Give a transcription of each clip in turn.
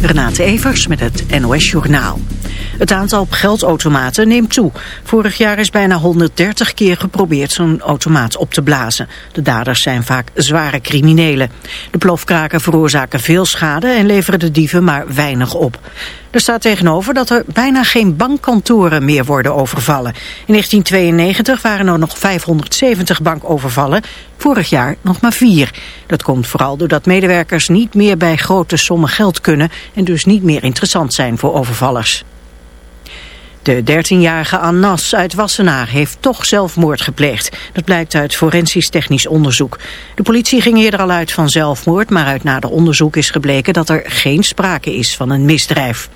Renate Evers met het NOS Journaal. Het aantal geldautomaten neemt toe. Vorig jaar is bijna 130 keer geprobeerd zo'n automaat op te blazen. De daders zijn vaak zware criminelen. De plofkraken veroorzaken veel schade en leveren de dieven maar weinig op. Er staat tegenover dat er bijna geen bankkantoren meer worden overvallen. In 1992 waren er nog 570 bankovervallen, vorig jaar nog maar vier. Dat komt vooral doordat medewerkers niet meer bij grote sommen geld kunnen en dus niet meer interessant zijn voor overvallers. De 13-jarige Annas uit Wassenaar heeft toch zelfmoord gepleegd. Dat blijkt uit forensisch technisch onderzoek. De politie ging eerder al uit van zelfmoord, maar uit nader onderzoek is gebleken dat er geen sprake is van een misdrijf.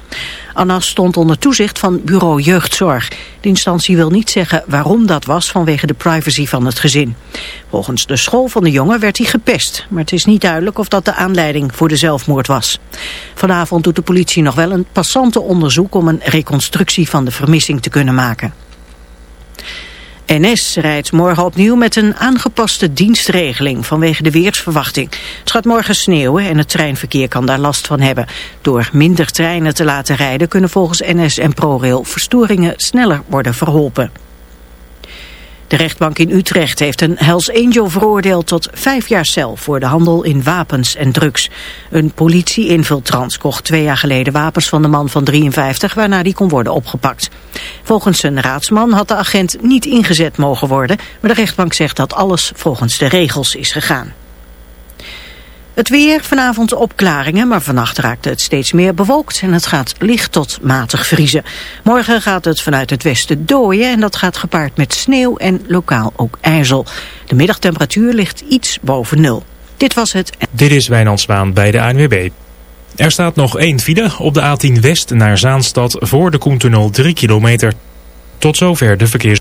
Annas stond onder toezicht van bureau jeugdzorg. De instantie wil niet zeggen waarom dat was vanwege de privacy van het gezin. Volgens de school van de jongen werd hij gepest, maar het is niet duidelijk of dat de aanleiding voor de zelfmoord was. Vanavond doet de politie nog wel een passante onderzoek om een reconstructie van de vermissing te kunnen maken. NS rijdt morgen opnieuw met een aangepaste dienstregeling vanwege de weersverwachting. Het gaat morgen sneeuwen en het treinverkeer kan daar last van hebben. Door minder treinen te laten rijden kunnen volgens NS en ProRail verstoringen sneller worden verholpen. De rechtbank in Utrecht heeft een Hells Angel veroordeeld tot vijf jaar cel voor de handel in wapens en drugs. Een politie-infiltrant kocht twee jaar geleden wapens van de man van 53 waarna die kon worden opgepakt. Volgens zijn raadsman had de agent niet ingezet mogen worden, maar de rechtbank zegt dat alles volgens de regels is gegaan. Het weer, vanavond opklaringen, maar vannacht raakt het steeds meer bewolkt en het gaat licht tot matig vriezen. Morgen gaat het vanuit het westen dooien en dat gaat gepaard met sneeuw en lokaal ook ijzel. De middagtemperatuur ligt iets boven nul. Dit was het. Dit is Wijnandsbaan bij de ANWB. Er staat nog één file op de A10 West naar Zaanstad voor de Koentunnel 3 kilometer. Tot zover de verkeers.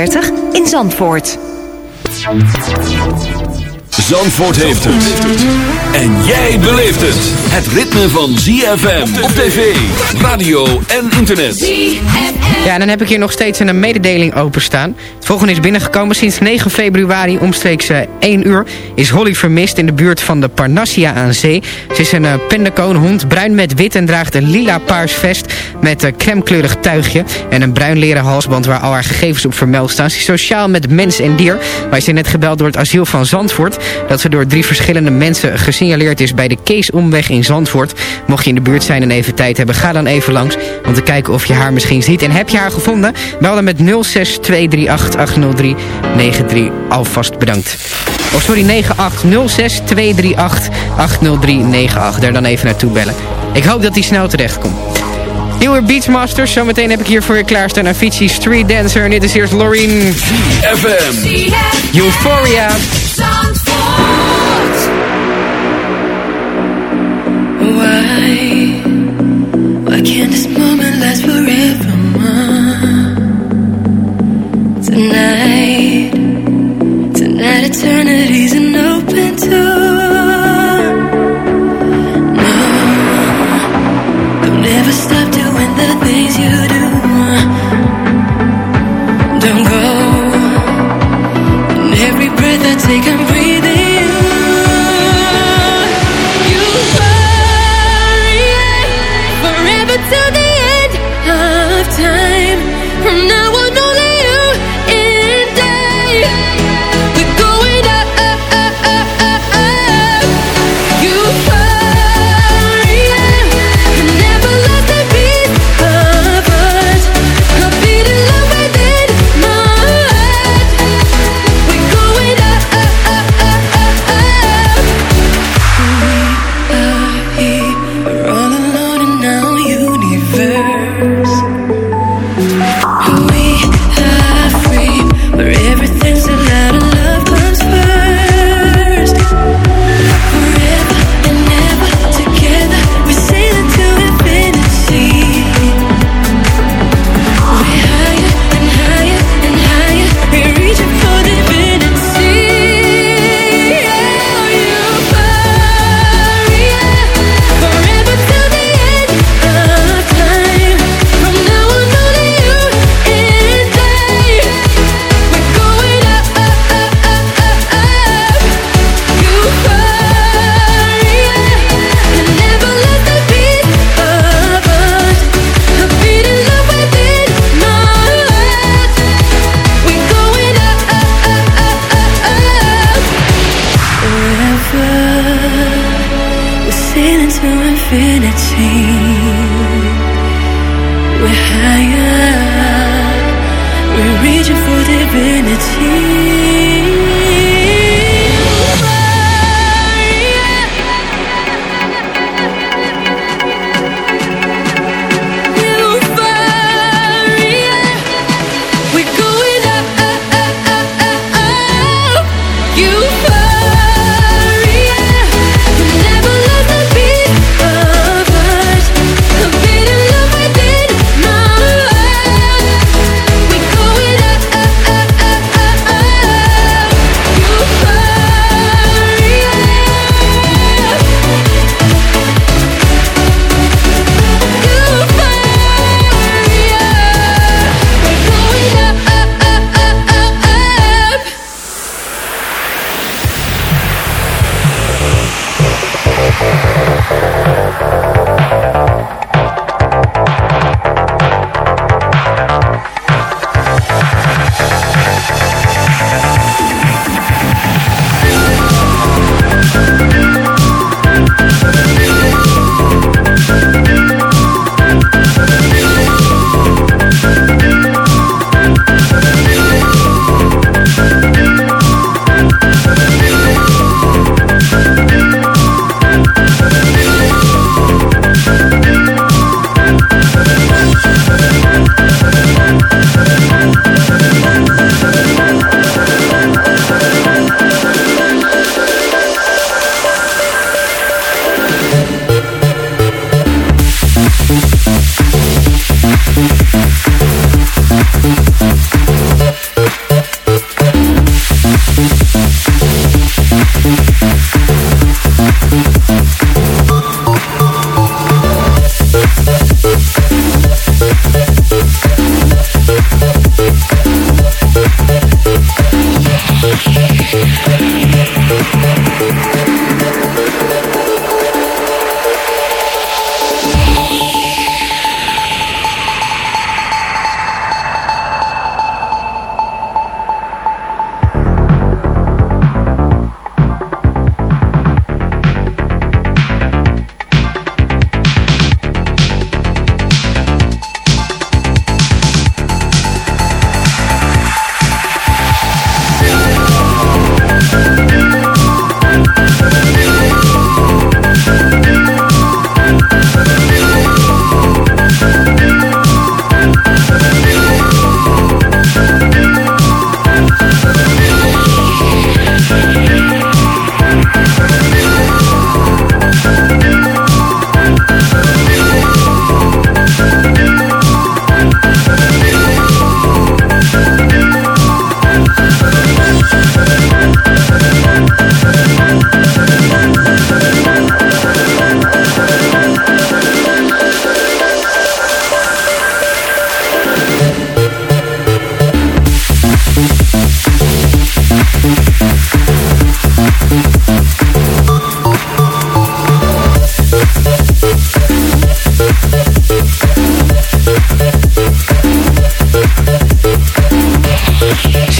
in Zandvoort. Zandvoort heeft het. En jij beleeft het. Het ritme van ZFM op tv, radio en internet. Ja, en dan heb ik hier nog steeds een mededeling openstaan. Het volgende is binnengekomen sinds 9 februari omstreeks eh, 1 uur... is Holly vermist in de buurt van de Parnassia aan zee. Ze is een uh, bruin met wit en draagt een lila-paars vest... met een crèmekleurig tuigje en een bruin leren halsband... waar al haar gegevens op vermeld staan. Ze is sociaal met mens en dier. Wij zijn net gebeld door het asiel van Zandvoort... dat ze door drie verschillende mensen gesignaleerd is... bij de Keesomweg in Zandvoort. Mocht je in de buurt zijn en even tijd hebben, ga dan even langs... om te kijken of je haar misschien ziet. En heb je haar gevonden? Bel dan met 062388393. Alvast bedankt. Of sorry, 980623880398. Daar dan even naartoe bellen. Ik hoop dat die snel terecht komt. Nieuwe Beachmasters. Zometeen heb ik hier voor je klaarstaan Avicii Street Dancer. En dit is eerst Loreen. FM. Euphoria. night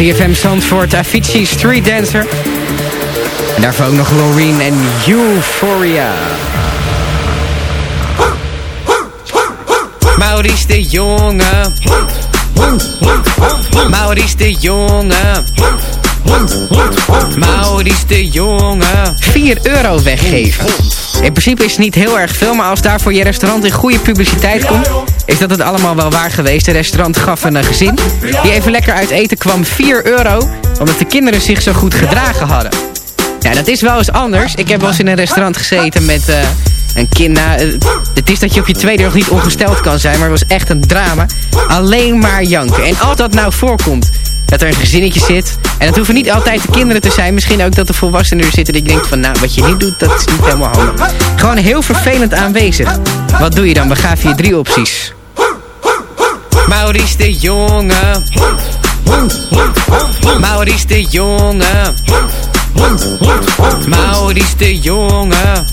CFM Zandvoort, Avicii Street Dancer. En daarvoor ook nog Loreen en Euphoria. Maurice de Jonge. Maurice de Jonge. Maurice de Jonge. 4 euro weggeven. In principe is het niet heel erg veel, maar als daarvoor je restaurant in goede publiciteit komt, is dat het allemaal wel waar geweest. De restaurant gaf een eh, gezin die even lekker uit eten kwam 4 euro, omdat de kinderen zich zo goed gedragen hadden. Ja, dat is wel eens anders. Ik heb wel eens in een restaurant gezeten met uh, een kind. Nou, eh, het is dat je op je tweede nog niet ongesteld kan zijn, maar het was echt een drama. Alleen maar janken. En als dat nou voorkomt, dat er een gezinnetje zit. En het hoeven niet altijd de kinderen te zijn. Misschien ook dat de volwassenen er zitten. Je denkt van, nou, wat je nu doet, dat is niet helemaal handig. Gewoon heel vervelend aanwezig. Wat doe je dan? We gaven je drie opties. Maurice de Jonge. Maurice de Jonge. Maurice de Jonge.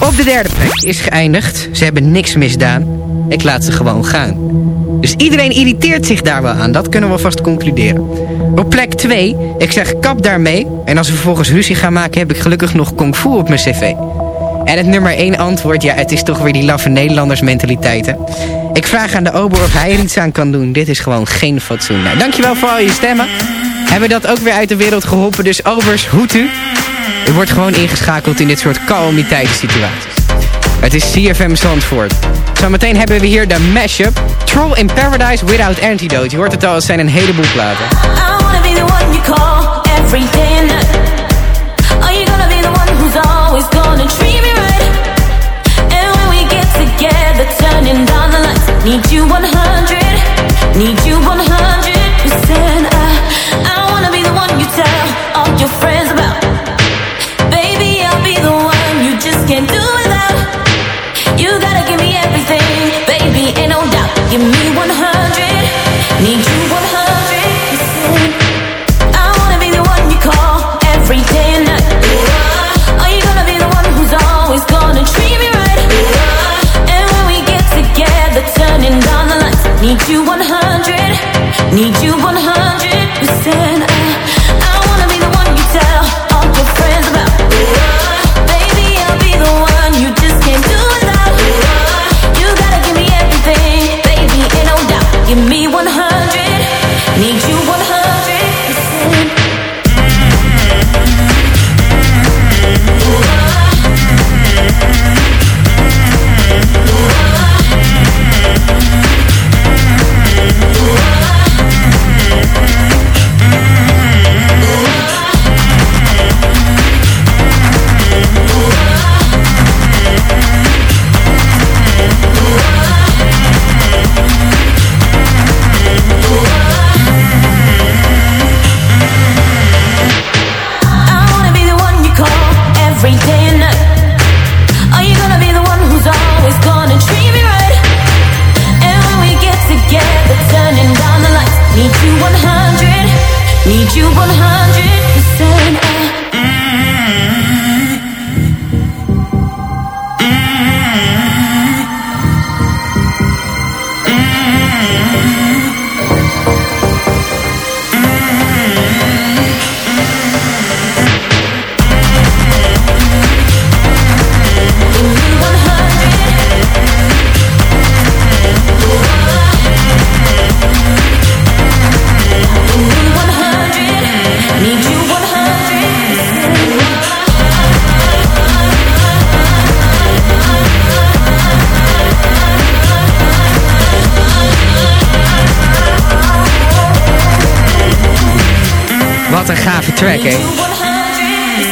Op de derde plek is geëindigd. Ze hebben niks misdaan. Ik laat ze gewoon gaan. Dus iedereen irriteert zich daar wel aan. Dat kunnen we vast concluderen. Op plek 2, ik zeg kap daarmee. En als we vervolgens ruzie gaan maken, heb ik gelukkig nog kung fu op mijn cv. En het nummer 1 antwoord, ja, het is toch weer die laffe Nederlanders mentaliteit, hè. Ik vraag aan de ober of hij er iets aan kan doen. Dit is gewoon geen fatsoen. Dankjewel voor al je stemmen. Hebben we dat ook weer uit de wereld geholpen. Dus obers, hoed u. U wordt gewoon ingeschakeld in dit soort calamiteitssituaties. Het is CFM Zandvoort. Zometeen hebben we hier de mashup. Troll in Paradise Without Antidote. Je hoort het al, het zijn een heleboel platen. I wanna be the one you call every day and night. Are you gonna be the one who's always gonna treat me right? And when we get together, turning down the lights, need you 100, need you 100 percent. I, I wanna be the one you tell all your friends about. You 100, need you 100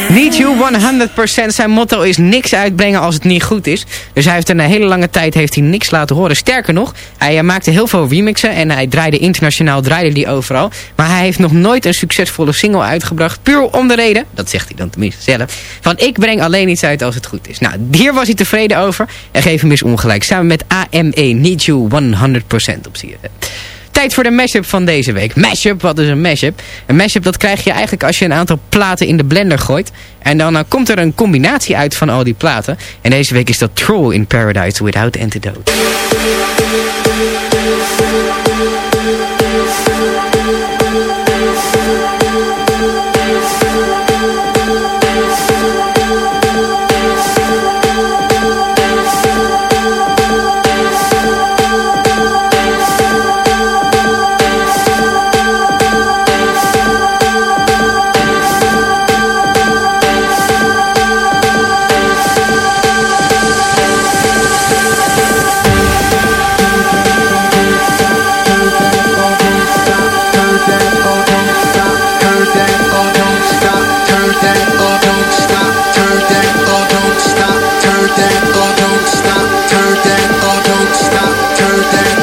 Need You 100%. Zijn motto is niks uitbrengen als het niet goed is. Dus hij heeft een hele lange tijd heeft hij niks laten horen. Sterker nog, hij eh, maakte heel veel remixen. En hij draaide internationaal, draaide die overal. Maar hij heeft nog nooit een succesvolle single uitgebracht. Puur om de reden, dat zegt hij dan tenminste zelf. Van ik breng alleen iets uit als het goed is. Nou, hier was hij tevreden over. En geef hem eens ongelijk. Samen met AME, Need You 100% op CFM. Tijd voor de mashup van deze week. Mashup, wat is een mashup? Een mashup dat krijg je eigenlijk als je een aantal platen in de blender gooit. En dan eh, komt er een combinatie uit van al die platen. En deze week is dat Troll in Paradise Without Antidote. stop, turn that off, don't stop, turn that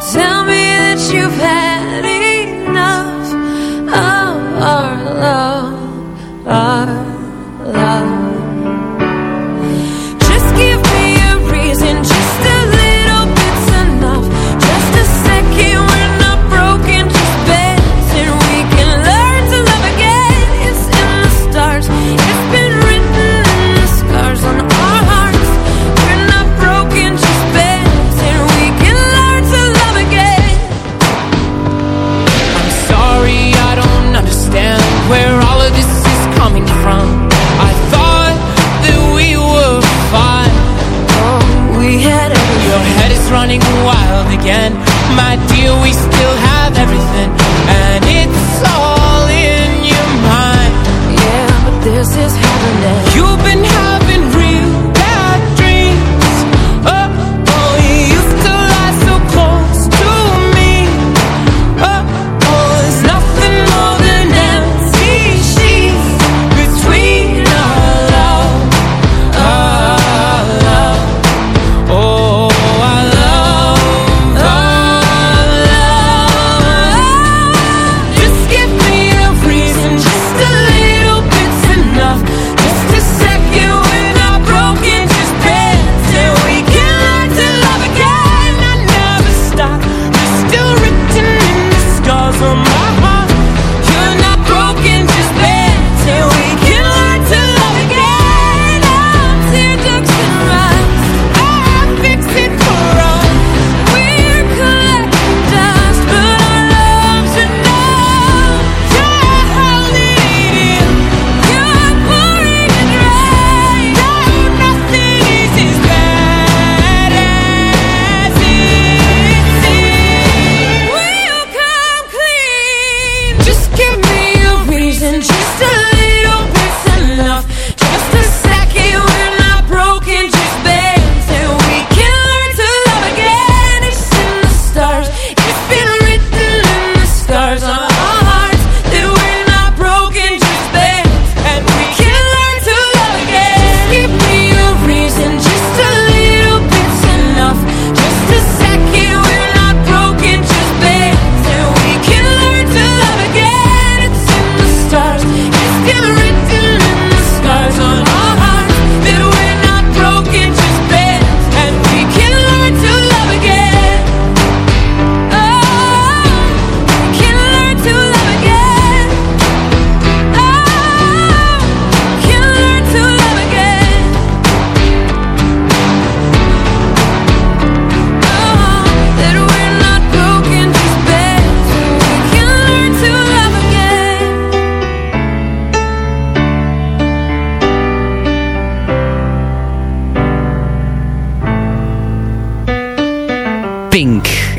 tell me that you've had enough of our love, our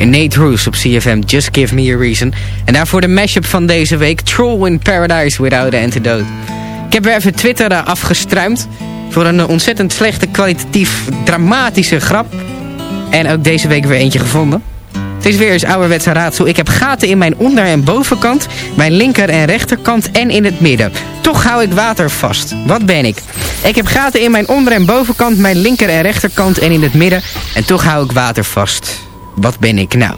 En Nate Roos op CFM, Just Give Me A Reason. En daarvoor de mashup van deze week, Troll in Paradise Without an Antidote. Ik heb weer even Twitter afgestruimd voor een ontzettend slechte, kwalitatief, dramatische grap. En ook deze week weer eentje gevonden. Het is weer eens ouderwetse raadsel. Ik heb gaten in mijn onder- en bovenkant, mijn linker- en rechterkant en in het midden. Toch hou ik water vast. Wat ben ik? Ik heb gaten in mijn onder- en bovenkant, mijn linker- en rechterkant en in het midden. En toch hou ik water vast. Wat ben ik? Nou...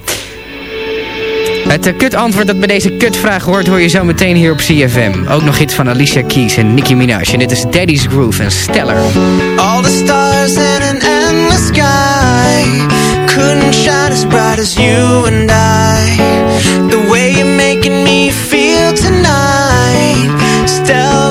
Het uh, kutantwoord dat bij deze kutvraag hoort hoor je zo meteen hier op CFM. Ook nog iets van Alicia Keys en Nicki Minaj. En dit is Daddy's Groove en Stellar. All the stars in an endless sky couldn't shine as bright as you and I. The way you're making me feel tonight, stellar,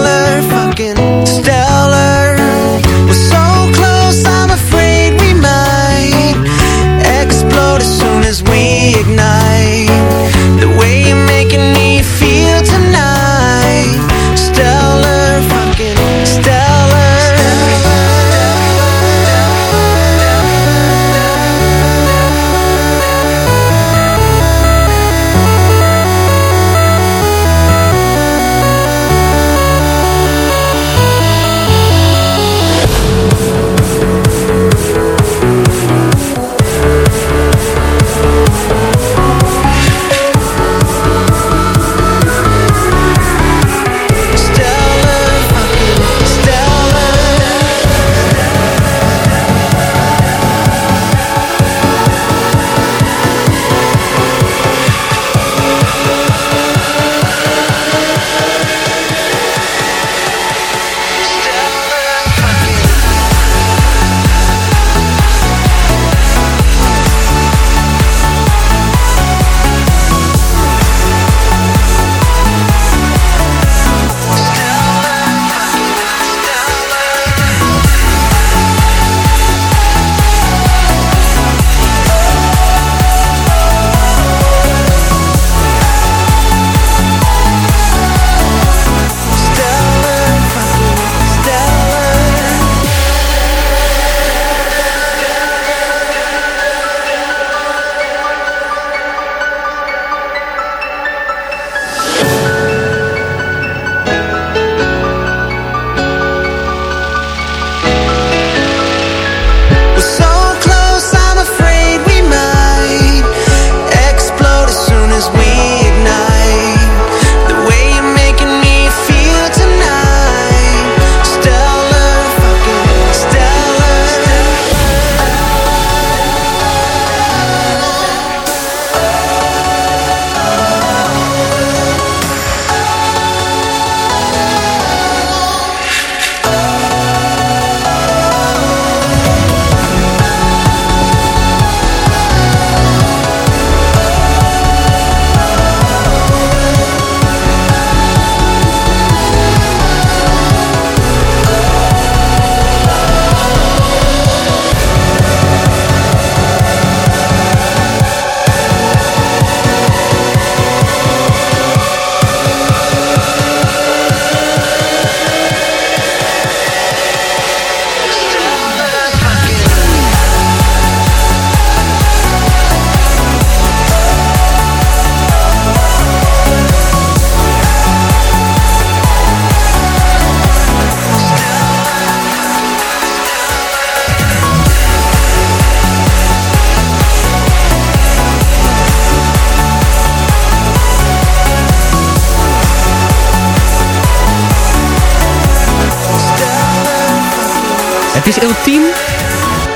is ultiem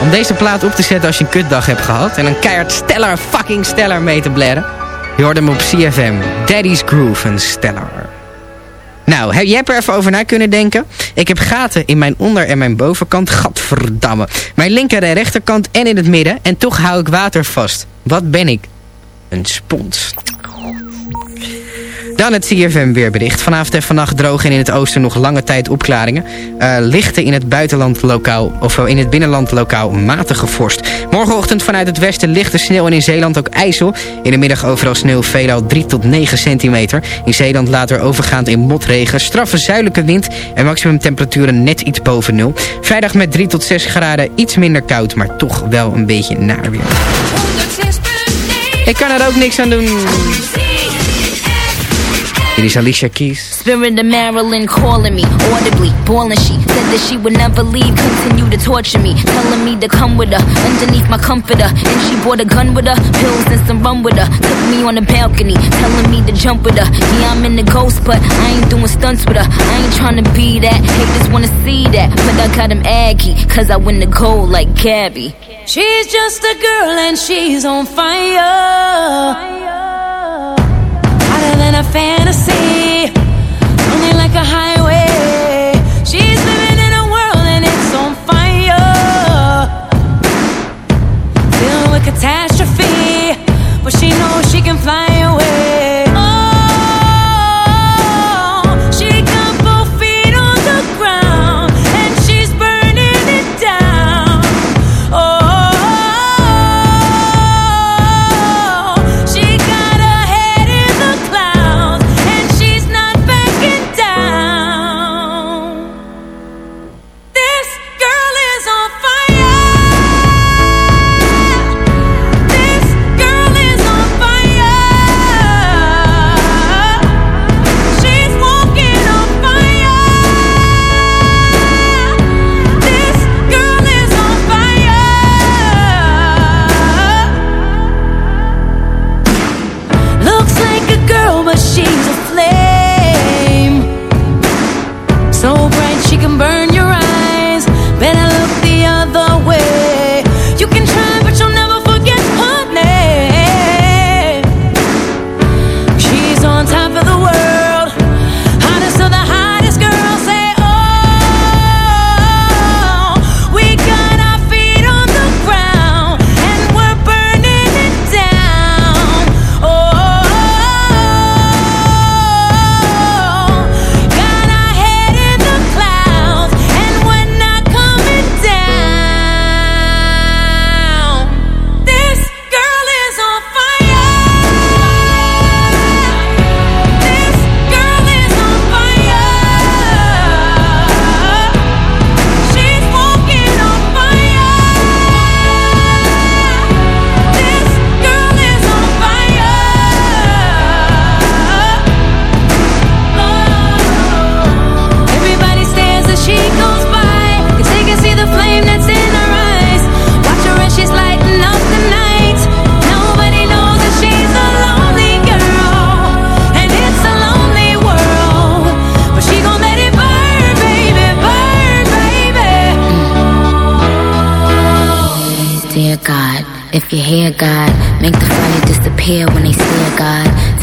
om deze plaat op te zetten als je een kutdag hebt gehad. En een keihard stellar, fucking stellar mee te bladden. Je hoort hem op CFM. Daddy's Groove en Stellar. Nou, jij hebt er even over na kunnen denken. Ik heb gaten in mijn onder- en mijn bovenkant. Gadverdamme. Mijn linker en rechterkant en in het midden. En toch hou ik water vast. Wat ben ik? Een spons. Dan het CFM weerbericht. Vanavond en vannacht droog en in het oosten nog lange tijd opklaringen. Uh, lichte in het buitenland lokaal, of in het binnenland lokaal matige vorst. Morgenochtend vanuit het westen lichte sneeuw en in Zeeland ook ijzel. In de middag overal sneeuw, veelal 3 tot 9 centimeter. In Zeeland later overgaand in motregen, straffe zuidelijke wind en maximum temperaturen net iets boven nul. Vrijdag met 3 tot 6 graden iets minder koud, maar toch wel een beetje naar weer. 106.9 Ik kan er ook niks aan doen. Dit is Alicia Keys. Spirit of Marilyn calling me audibly, bawling. She said that she would never leave, continue to torture me, telling me to come with her underneath my comforter. And she brought a gun with her, pills and some rum with her. Took me on the balcony, telling me to jump with her. Yeah, I'm in the ghost, but I ain't doing stunts with her. I ain't trying to be that. Haters wanna see that, but I got him aggy, cause I win the gold like Gabby. She's just a girl and she's on fire. Hotter than a fantasy.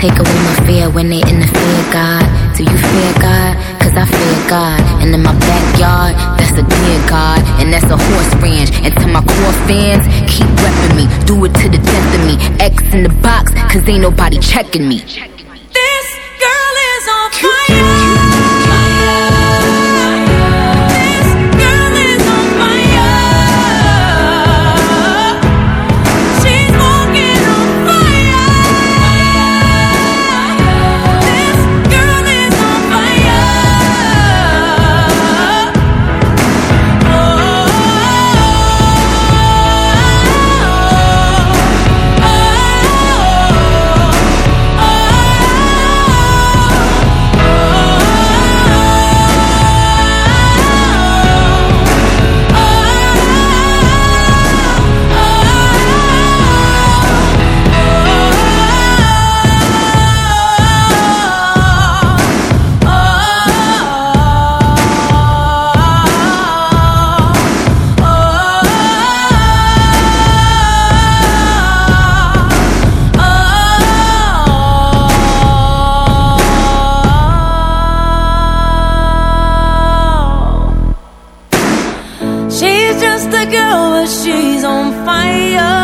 Take away my fear when they interfere, God. Do you fear God? Cause I fear God. And in my backyard, that's a dear God. And that's a horse ranch. And to my core fans, keep repping me. Do it to the death of me. X in the box, cause ain't nobody checking me. Girl, but she's on fire.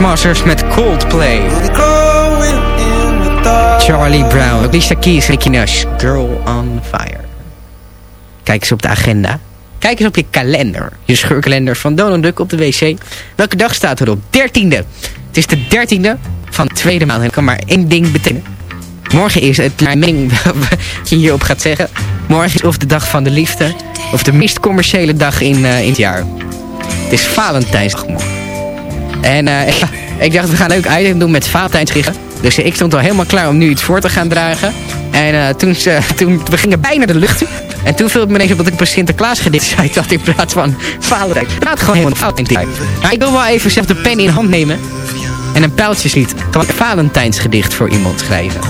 Beachmasters met Coldplay. Charlie Brown, Lisa Keys, Nicki Nash, Girl on Fire. Kijk eens op de agenda. Kijk eens op je kalender. Je scheurkalender van Donald Duck op de wc. Welke dag staat erop? 13e. Het is de 13e van de tweede maand. Ik kan maar één ding betekenen. Morgen is het, naar mening, wat je hierop gaat zeggen. Morgen is of de dag van de liefde. Of de meest commerciële dag in, eh, in het jaar. Het is Valentijnsdag morgen. En eh, ik, ik dacht, we gaan een leuk item doen met Valentijnsgerichten. Dus ik stond al helemaal klaar om nu iets voor te gaan dragen. En eh, toen, ze- toen, we gingen bijna de lucht in. En toen viel het me ineens op dat ik een Sinterklaas gedicht zei. Ik dacht in plaats van Valentijn. Gaat gewoon helemaal Valentijn. Maar ik wil wel even zelf de pen in hand nemen. En een pijltjeslied. Gewoon een Valentijnsgedicht voor iemand schrijven.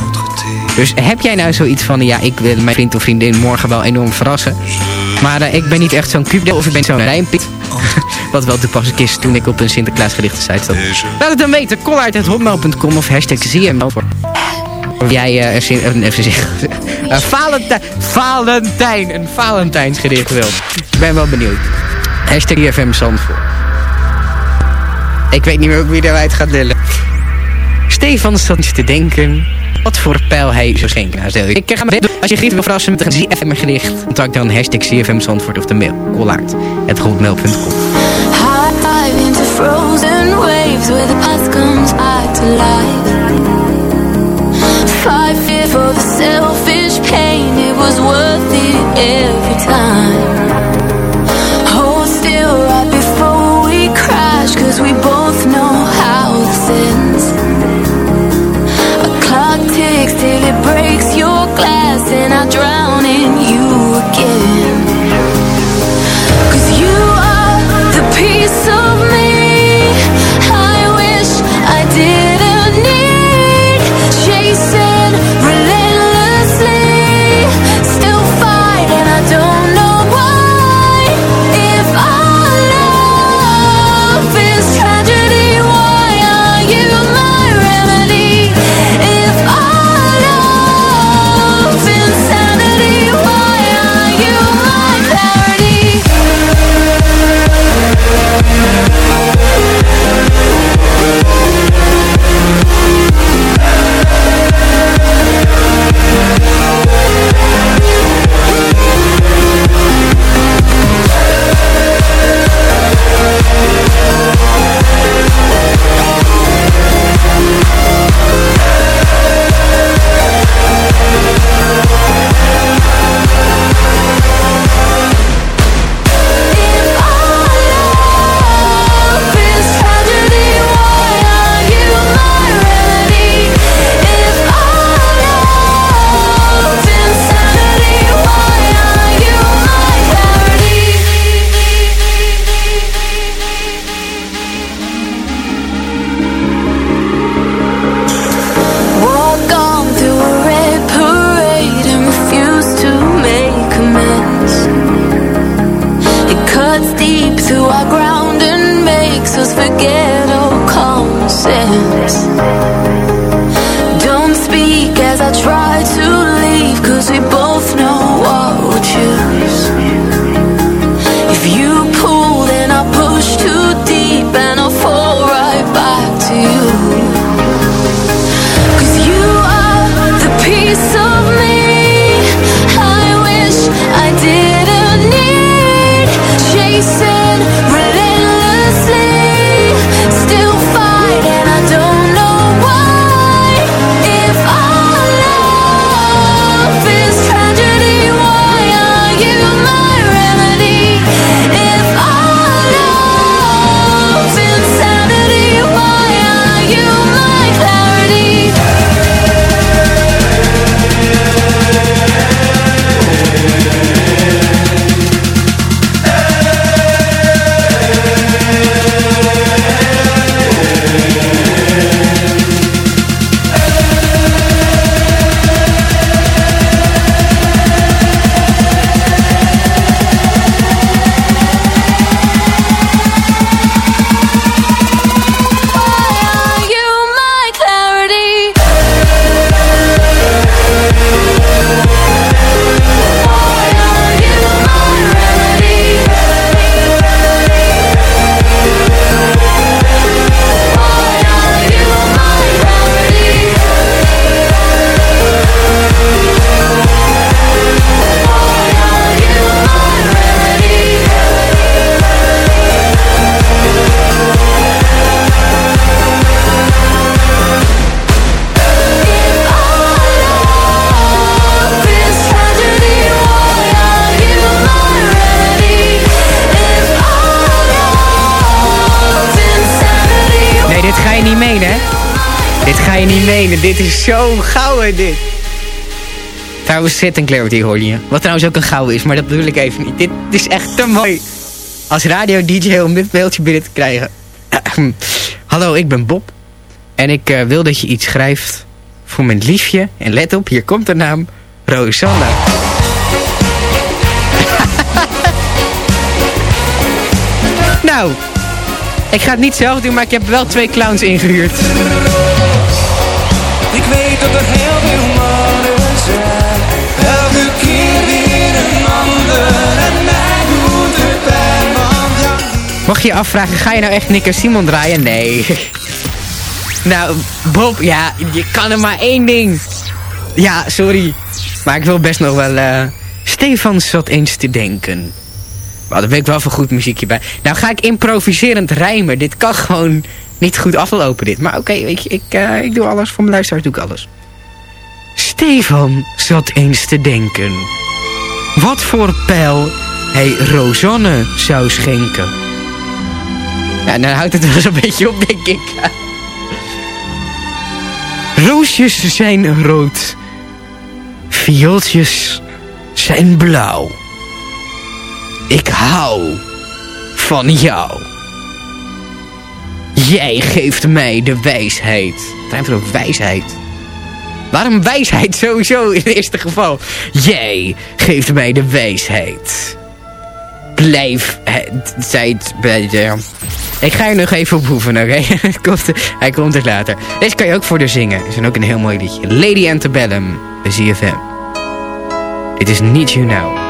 Dus heb jij nou zoiets van... Ja, ik wil mijn vriend of vriendin morgen wel enorm verrassen. Maar eh, ik ben niet echt zo'n cupde of ik ben zo'n rijmpiet. Wat wel toepasselijk is toen ik op een Sinterklaas gedichtensite zat. Laat het dan weten. Kollaard.hotmail.com of hashtag ZML. Of jij een, zin- een, even zeggen, een Valentijn, Valentijn, een Valentijnsgedicht wilt. Ik ben wel benieuwd. Hashtag IFM Zandvoort. Ik weet niet meer wie eruit gaat lullen. Stefan stond te denken wat voor pijl hij zou schenken. Nou, ik ga maar als je griet wil verrassen met een ZFM gedicht, contact dan hashtag CFM Zandvoort of de mail. Kollaard. Het waves where the past comes back to life. Fight fear for the selfish pain, it was worth it every time. Hold still right before we crash, cause we both know how this ends. A clock ticks till it breaks your glass, and I drown in you again. Menen. Dit is zo gouden, dit. Trouwens, Sid en Clarity hoor je. Wat trouwens ook een gouden is, maar dat bedoel ik even niet. Dit is echt te mooi. Als radio-dj om dit beeldje binnen te krijgen. Hallo, ik ben Bob. En ik eh, wil dat je iets schrijft voor mijn liefje. En let op, hier komt de naam. Rosanna. nou, ik ga het niet zelf doen, maar ik heb wel twee clowns ingehuurd. Weet dat er heel veel mannen zijn. Elke keer weer een ander. En mij doet het pijn, want Mag je je afvragen, ga je nou echt Nick Simon draaien? Nee. nou, Bob, ja, je kan er maar één ding. Ja, sorry. Maar ik wil best nog wel... eh Stefan zat eens te denken. Maar daar weet ik wel voor goed muziekje bij. Nou ga ik improviserend rijmen. Dit kan gewoon niet goed aflopen dit. Maar oké, je, ik, eh, ik doe alles. Voor mijn luisteraars doe ik alles. Stefan zat eens te denken. Wat voor pijl hij Rosanne zou schenken. Ja, dan houdt het wel eens een beetje op, denk ik. Roosjes zijn rood. Viooltjes zijn blauw. Ik hou van jou. Jij geeft mij de wijsheid. Het rijmt er wijsheid. Waarom wijsheid sowieso in het eerste geval? Jij geeft mij de wijsheid. Blijf het tijd bij de... Ik ga er nog even op oefenen, oké? Hij komt er later. Deze kan je ook voor de zingen. Is dan ook een heel mooi liedje. Lady Antebellum bij ZFM. Dit is Need You Now.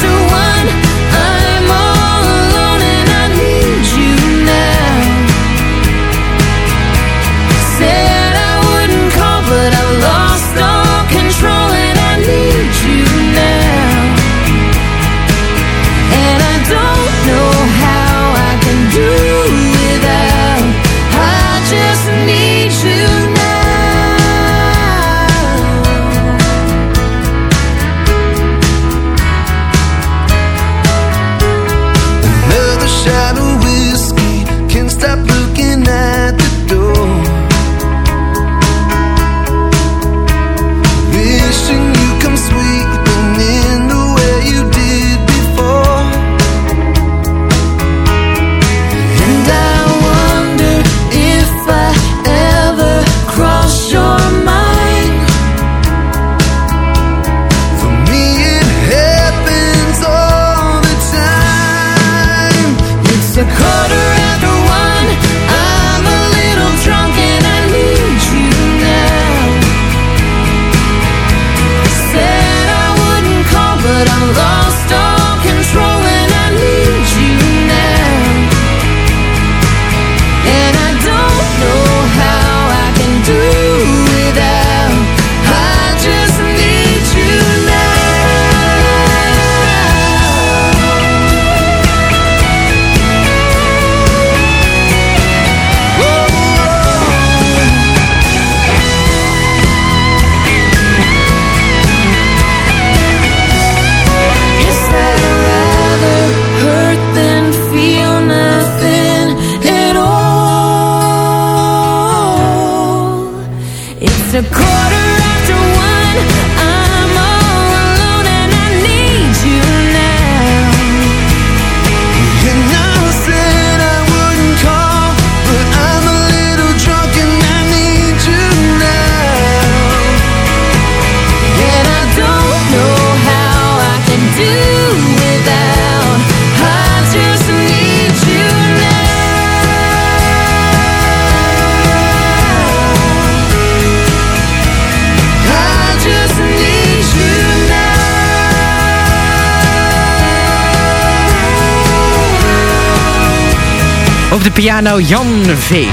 Op de piano Jan V.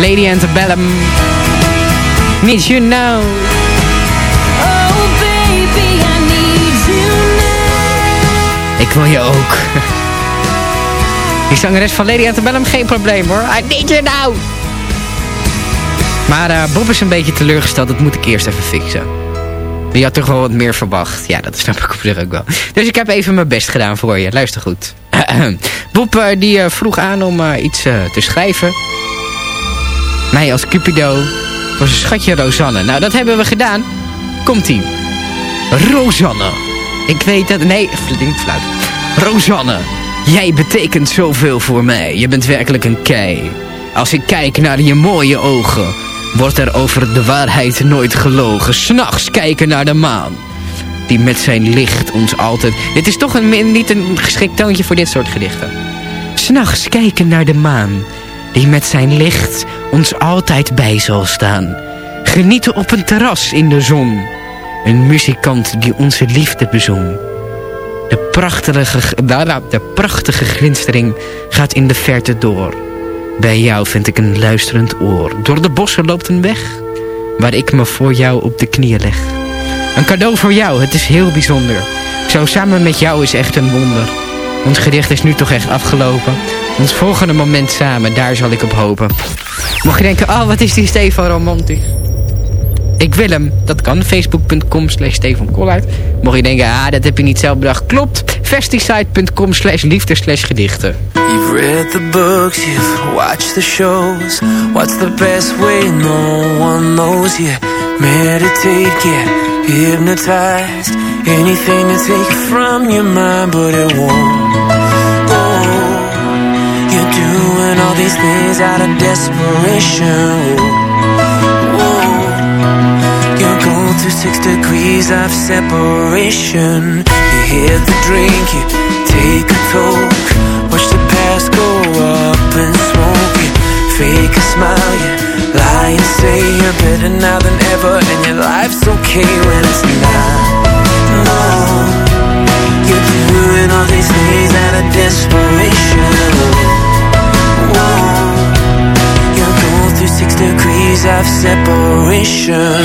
Lady Antebellum. Need you now. Oh baby, I need you now. Ik wil je ook. Die zangeres van Lady Antebellum, geen probleem hoor. I need you now. Maar eh, Bob is een beetje teleurgesteld. Dat moet ik eerst even fixen. Die had toch wel wat meer verwacht. Ja, dat snap ik op zich ook wel. Dus ik heb even mijn best gedaan voor je. Luister goed. Bob eh, die eh, vroeg aan om eh, iets te schrijven. Mij als Cupido voor zijn schatje Rosanne. Nou, dat hebben we gedaan. Komt-ie. Rosanne. Ik weet dat... Nee, flink fluit. Rosanne. Jij betekent zoveel voor mij. Je bent werkelijk een kei. Als ik kijk naar je mooie ogen... wordt er over de waarheid nooit gelogen. S'nachts kijken naar de maan. Die met zijn licht ons altijd... Dit is toch een, niet een geschikt toontje voor dit soort gedichten. S'nachts kijken naar de maan. Die met zijn licht ons altijd bij zal staan. Genieten op een terras in de zon. Een muzikant die onze liefde bezong. De prachtige, daarna, de prachtige glinstering gaat in de verte door. Bij jou vind ik een luisterend oor. Door de bossen loopt een weg, waar ik me voor jou op de knieën leg. Een cadeau voor jou, het is heel bijzonder. Zo samen met jou is echt een wonder. Ons gedicht is nu toch echt afgelopen. Ons volgende moment samen, daar zal ik op hopen. Mocht je denken, oh wat is die Stefan romantisch. Ik wil hem. Dat kan. Facebook.com slash Stefan. Mocht je denken, ah, dat heb je niet zelf bedacht. Klopt. Festisite.com slash liefde slash gedichten. You've read the books, you've watched the shows. What's the best way? No one knows you. Meditate, get hypnotized. Anything to take from your mind, but it won't. Oh, you're doing all these things out of desperation. Whoa, you're going through six degrees of separation. You hit the drink, you take a toke. Watch the past go up fake a smile, you lie and say you're better now than ever, and your life's okay when it's not. No, you're doing all these things out of desperation. Whoa, you're going through six degrees of separation.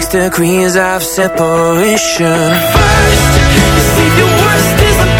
Six degrees of separation. First, you think the worst is a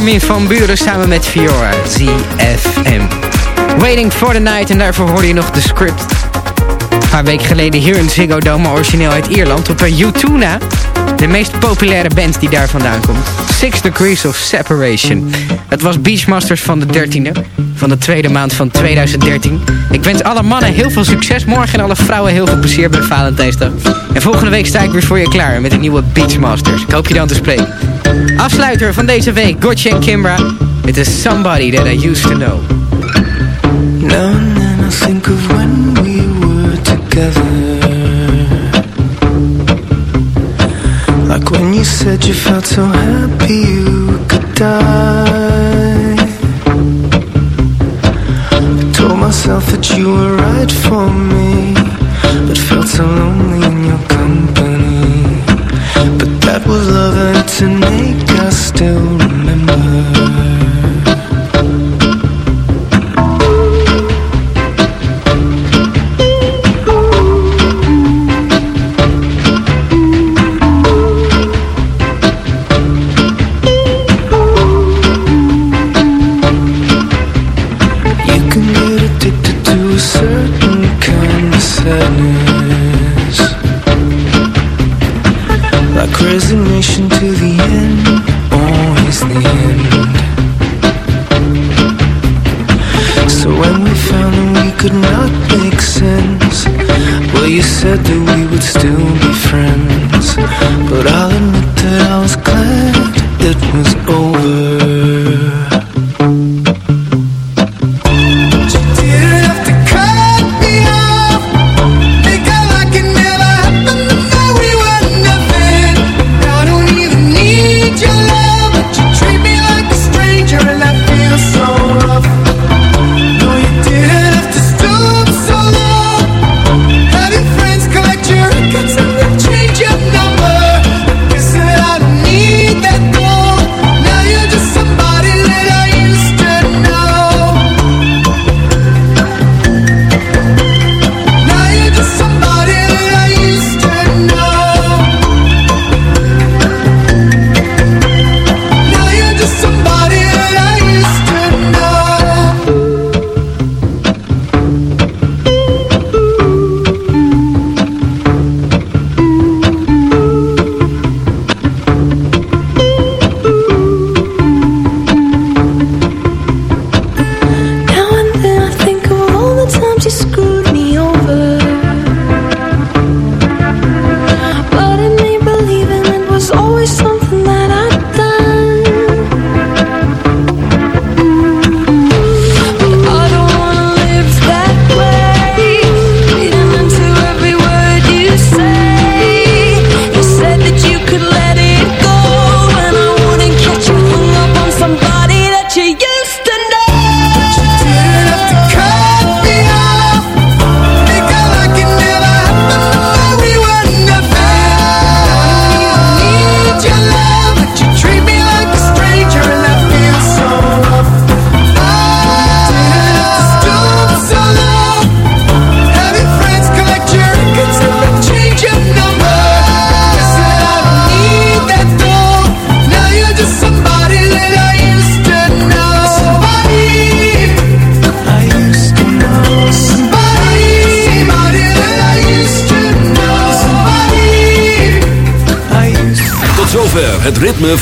Armin van Buren samen met Fiora, ZFM. Waiting for the Night en daarvoor hoorde je nog de script. Een paar weken geleden hier in Ziggo Dome, origineel uit Ierland, op een U2 na. De meest populaire band die daar vandaan komt. Six Degrees of Separation. Het was Beachmasters van de 13e, van de tweede maand van 2013. Ik wens alle mannen heel veel succes morgen en alle vrouwen heel veel plezier bij Valentijnsdag. En volgende week sta ik weer voor je klaar met een nieuwe Beachmasters. Ik hoop je dan te spreken. Afsluiter van deze week, Gotcha en Kimbra. It is somebody that I used to know. Now and then I think of when we were together. Like when you said you felt so happy you could die. I told myself that you were right for me, but felt so lonely that was love and tonight I still remember.